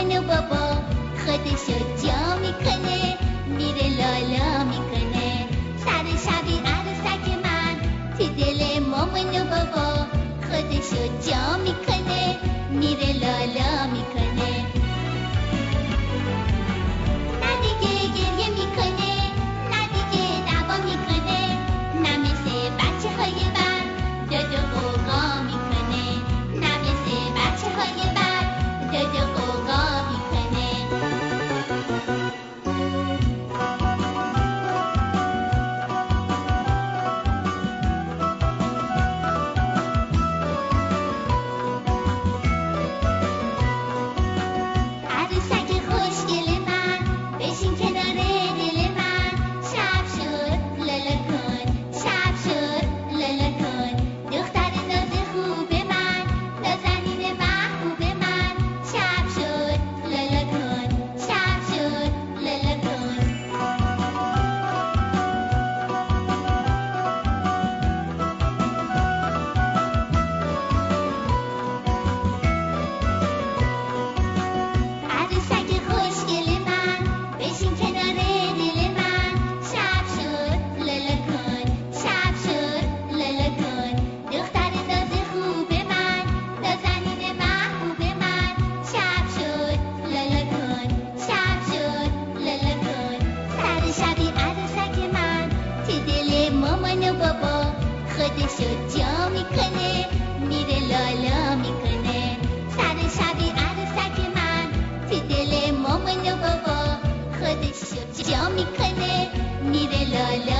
蜗牛宝宝喝的小酒米。شو جا کنه میره لالا می‌کنه. سر شبی عروسک من تو دل مامان و بابا خودش شو جا می‌کنه. میره لالا